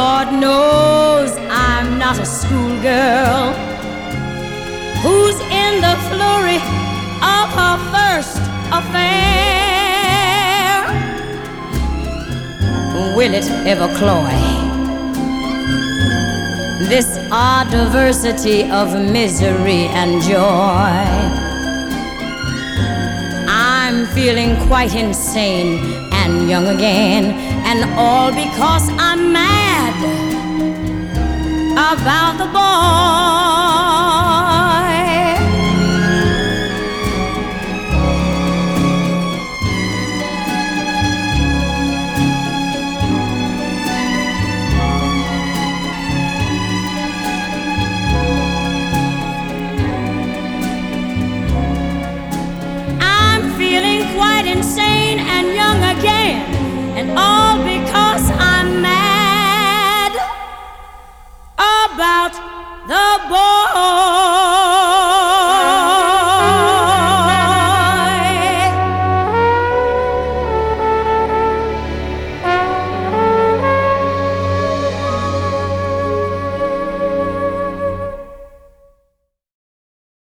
Lord knows I'm not a schoolgirl who's in the flurry of her first affair. Will it ever cloy? This odd diversity of misery and joy. I'm feeling quite insane and young again, and all because I'm mad about the boy. I'm feeling quite insane.